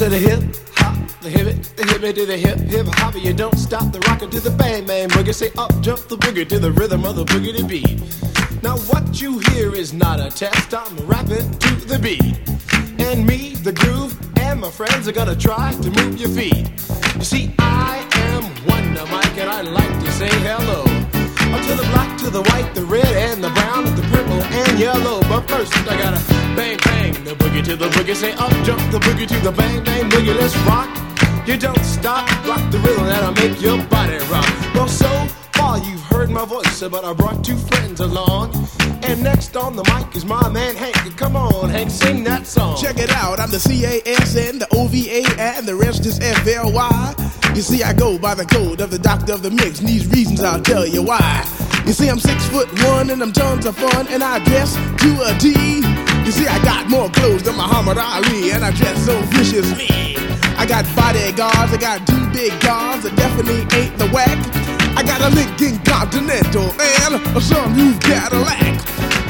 Said a hip hop, the hip it, the hip it to the hip hip hop. You don't stop the rocker to the bang bang boogie. Say up jump the boogie to the rhythm of the boogie to beat. Now what you hear is not a test. I'm rapping to the beat, and me, the groove, and my friends are gonna try to move your feet. You see, I am Wonder Mike, and I like to say hello. Up to the black, to the white, the red, and the brown, and the purple, and yellow. But first, I gotta bang, bang, the boogie to the boogie. Say up, jump the boogie to the bang, bang, boogie. Let's rock. You don't stop, rock the rhythm that'll make your body rock. Well, so far you've heard my voice, but I brought two friends along. And next on the mic is my man Hank. Come on, Hank, sing that song. Check it out, I'm the C-A-S-N, the O-V-A, and the rest is F-L-Y. You see, I go by the code of the doctor of the mix, and these reasons I'll tell you why. You see, I'm six foot one, and I'm tons of fun, and I dress to a T. You see, I got more clothes than Muhammad Ali, and I dress so viciously. I got bodyguards, I got two big guns that definitely ain't the whack. I got a Lincoln Continental and a sunroof Cadillac.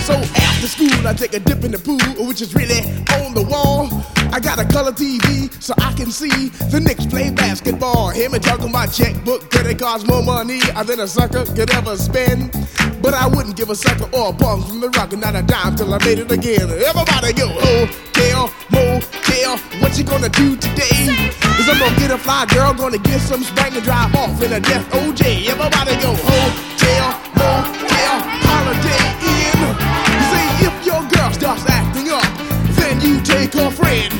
So after school, I take a dip in the pool, which is really on the wall. I got a color TV so I can see the Knicks play basketball. Hear me talking about checkbook, cause it costs more money than a sucker could ever spend. But I wouldn't give a sucker or a bum from the rock and not a dime till I made it again. Everybody go, hotel, motel, what you gonna do today? Is I'm gonna get a fly girl, gonna get some spank and drive off in a death OJ. Everybody go, hotel, motel, Holiday Inn. You see, if your girl starts acting up, then you take her friend.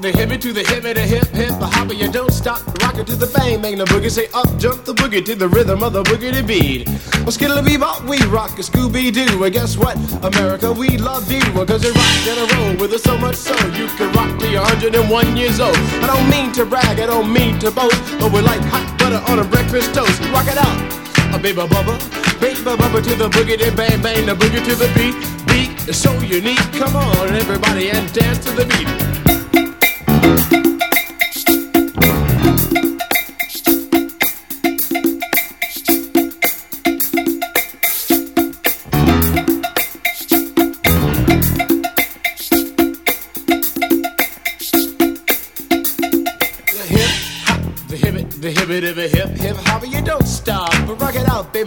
the hippie to the hippie, the hip hip, the hopper, you don't stop. Rock it to the bang, bang the boogie. Say up, jump the boogie to the rhythm of the boogie to beat. Well, skittle bebop, we rock a Scooby Doo. And guess what? America, we love you. Cause you rock in a row with us so much so you can rock till you're 101 years old. I don't mean to brag, I don't mean to boast, but we're like hot butter on a breakfast toast. Rock it out. A baby bubba, baby bubba to the boogie, then bang bang the boogie to the beat. Beat is so unique. Come on, everybody, and dance to the beat.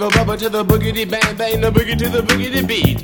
Out, bubba to the boogity bang bang, the boogie to the boogity beat.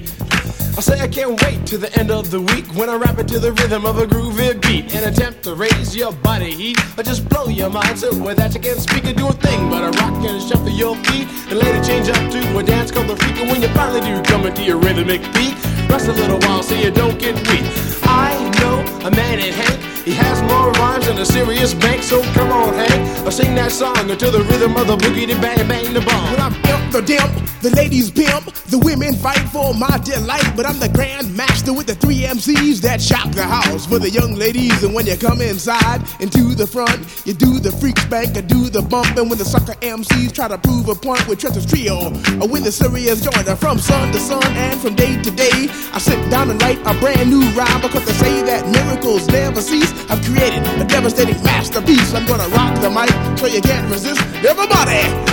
I say I can't wait to the end of the week when I rap it to the rhythm of a groovy beat. And attempt to raise your body heat or just blow your mind so with that you can't speak or do a thing but a rock and shuffle your feet. And later change up to a dance called the freak and when you finally do come into your rhythmic beat. Rest a little while so you don't get weak. I know a man in Hank he has more rhymes than a serious bank so come on Hank or sing that song until the rhythm of the boogie to bang bang the bomb the dimp, the ladies pimp, the women fight for my delight. But I'm the grand master with the three MCs that shock the house for the young ladies. And when you come inside into the front, you do the freak spank, I do the bump. And when the sucker MCs try to prove a point with Trent's Trio, or when the serious joiner from sun to sun and from day to day, I sit down and write a brand new rhyme because they say that miracles never cease. I've created a devastating masterpiece. I'm gonna rock the mic so you can't resist. Everybody,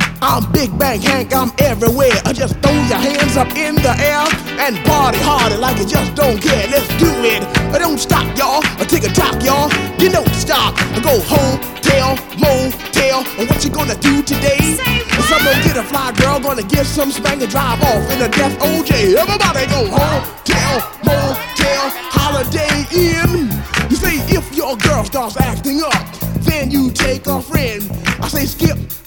I'm Big Bank Hank, I'm everywhere. I just throw your hands up in the air and party harder like you just don't care. Let's do it. I don't stop, y'all. I take a talk, y'all. You don't stop. I go home, tell, motel. And what you gonna do today? Someone get a fly girl, gonna get some spank and drive off in a death OJ. Everybody go home, tell, motel, Holiday Inn. You say if your girl starts acting up, then you take a friend. I say skip,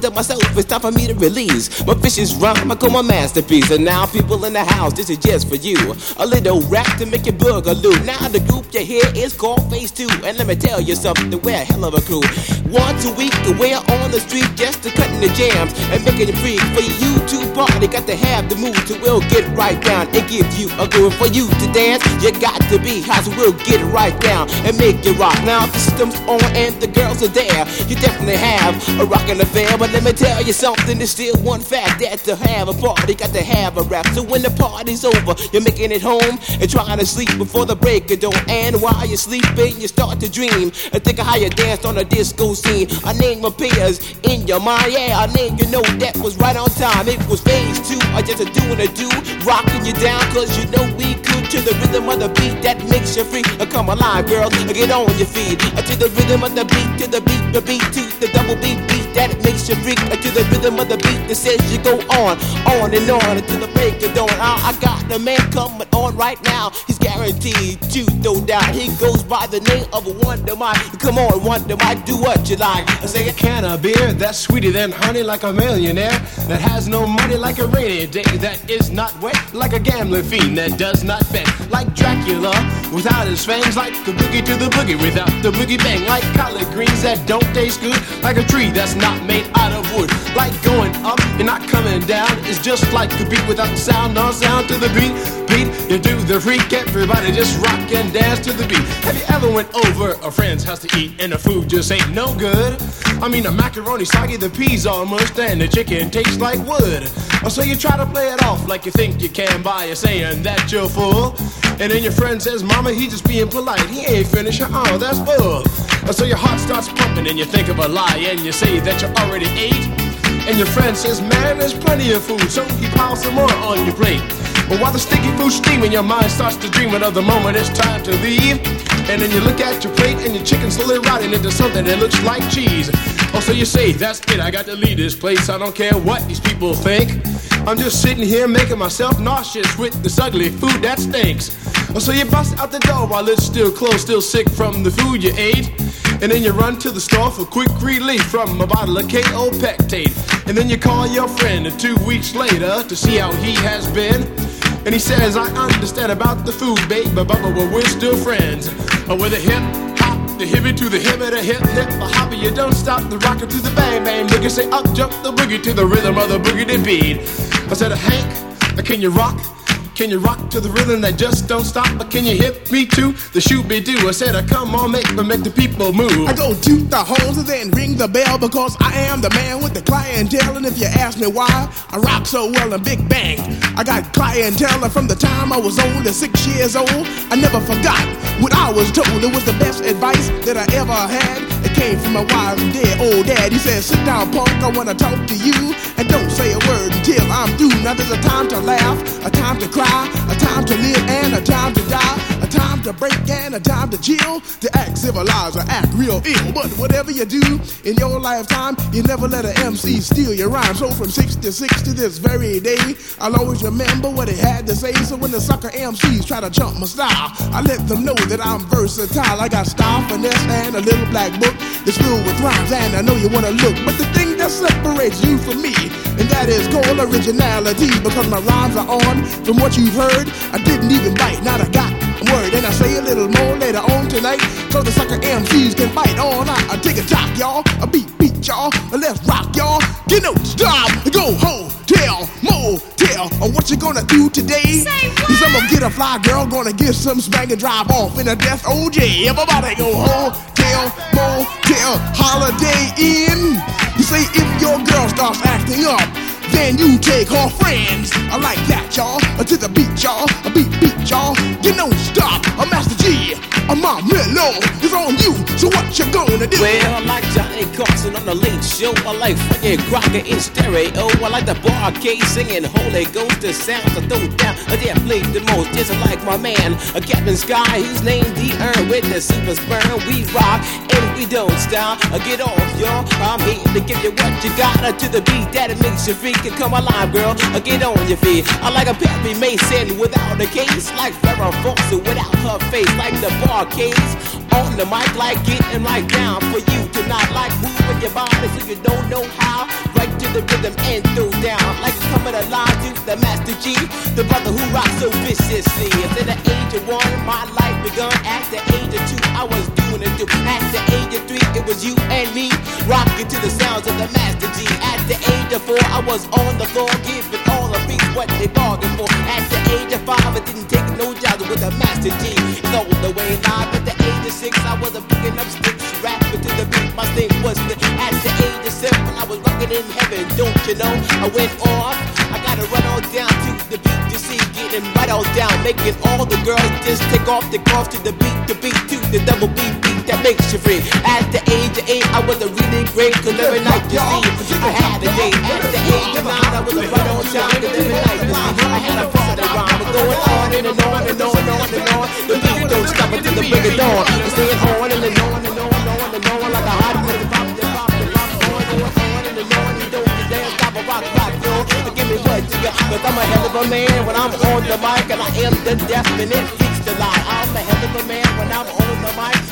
to myself, it's time for me to release my vicious rhyme. I call my masterpiece. And now, people in the house, this is just for you. A little rap to make you boogaloo. Now, the group you hear is called Phase 2. And let me tell you something, we're a hell of a crew. Once a week, we're on the street just to cutting the jams and making it free. For you to party, got to have the mood to we'll get right down and give you a groove. For you to dance, you got to be hot, so we'll get right down and make you rock. Now, the system's on and the girls are there. You definitely have a rockin' affair, but let me tell you something, there's still one fact that to have a party, got to have a rap. So when the party's over, you're making it home and trying to sleep before the break of dawn. And while you're sleeping, you start to dream and think of how you danced on a disco scene. A name appears in your mind, yeah, a name you know that was right on time. It was phase two, I just a doing a do, rocking you down, cause you know we could to the rhythm of the beat that makes you free. Uh, Come alive, girls, uh, get on your feet. Uh, To the rhythm of the beat, to the beat, the beat, to the double beat beat that makes you freak. To the rhythm of the beat that says you go on, on and on until the break of dawn. I, I got the man coming on right now. He's guaranteed to no doubt. He goes by the name of Wonder Mike. Come on, Wonder Mike, do what you like. I say a can of beer that's sweeter than honey, like a millionaire that has no money, like a rainy day that is not wet, like a gambling fiend that does not bet, like Dracula without his fangs, like a boogie to the boogie without the boogie bang, like collard greens that don't taste good, like a tree that's not made out of wood, like going up and not coming down. It's just like the beat without the sound, no sound to the beat. Beat, you do the freak, everybody just rock and dance to the beat. Have you ever went over a friend's house to eat and the food just ain't no good? I mean, the macaroni soggy, the peas all mushed, and the chicken tastes like wood. Oh, so you try to play it off like you think you can by saying that you're full. And then your friend says, Mama, he just being polite. He ain't finished. Oh, that's full. So your heart starts pumping and you think of a lie and you say that you already ate. And your friend says, Man, there's plenty of food, so he piles some more on your plate. But while the sticky food's steaming, your mind starts to dream of the moment it's time to leave. And then you look at your plate and your chicken slowly rotting into something that looks like cheese. Oh, so you say, That's it, I got to leave this place. I don't care what these people think. I'm just sitting here making myself nauseous with this ugly food that stinks. Oh, so you bust out the door while it's still closed, still sick from the food you ate. And then you run to the store for quick relief from a bottle of Kaopectate. And then you call your friend two weeks later to see how he has been. And he says, I understand about the food, babe, but, but, but we're still friends. Uh, with a hip hop, the hippie to the hip, the hip hip, the hopper, you don't stop the rocker to the bang bang boogie. Say up jump the boogie to the rhythm of the boogie beat. I said, Hank, can you rock? Can you rock to the rhythm that just don't stop? But can you hit me to the shoot be do? I said, I come on, make me make the people move. I go to the horns and then ring the bell because I am the man with the clientele. And if you ask me why I rock so well in Big Bang, I got clientele from the time I was only six years old. I never forgot what I was told. It was the best advice that I ever had. It came from my wise and dead old dad. He said, Sit down, punk, I wanna talk to you. And don't say a word until I'm through. Now there's a time to laugh, a time to cry a time to live and a time to die, a time to break and a time to chill, to act civilized or act real ill. But whatever you do in your lifetime, you never let an MC steal your rhyme. So from 66 to this very day, I'll always remember what he had to say. So when the sucker MCs try to jump my style, I let them know that I'm versatile. I got style, finesse, and a little black book that's filled with rhymes, and I know you wanna look. But the thing that separates you from me, and that is called originality, because my rhymes are on from what you've heard. I didn't even bite, not a got word. And I say a little more later on tonight, so the sucker MCs can bite all night. I take a talk, y'all, a beat, beat, y'all, let's rock, y'all. Get no stop, go home, what you gonna do today? Say what? Cause I'm gonna get a fly girl, gonna get some spank and drive off in a death OJ. Everybody go home, tell, motel, Holiday Inn. You say if your girl starts acting up, then you take her friends. I like that, y'all. To the beat, y'all. A beat, beat, y'all. You don't stop. A Master G. A my mellow is on you. So what you gonna do? Well, I like Johnny Carson on the late show. I like Frankie Crocker in stereo. I like the Bar-Kays singing Holy Ghost. The sounds I throw down. I dare play the most. Just like my man, a Captain Sky. He's named the Earn with the super sperm. We rock and we don't stop. Uh, Get off, y'all. I'm here to give you what you got uh, to the beat that it makes you freak. And come alive, girl. Uh, Get on your feet. I like a Perry Mason without a case. Like Farrah Fawcett without her face. Like the Bar-Kays on the mic. Like getting right down for you to not like moving your body so you don't know how. Right to the rhythm and throw down. Like coming alive to the Master G. The brother who rocks so viciously. At the age of one, my life begun. At the age of two, I was doing it too. At the age of three, it was you and me. Rocking to the sounds of the Master G. At the age of four, I was on the floor giving all the beats what they bargained for. At the age of five, I didn't take no jobs with the Master G. It's all the way live. At the age of six, I was a picking up sticks, rapping to the beat. My thing was the, at the age of seven, I was rocking in heaven. Don't you know? I went off. I gotta run on down to the beat to see, getting right on down, making all the girls just take off the cuffs to the beat, the beat to the double beat beat that makes you free. At the age of eight, I was a really great, cause every night you see, I had a date. At the age of nine, I was a right on time, cause every night you see, I had a party rhyme. Going on and on and on and on and on. Cause I'm a hell of a man when I'm on the mic and I am the definite to lie. I'm a hell of a man when I'm on the mic.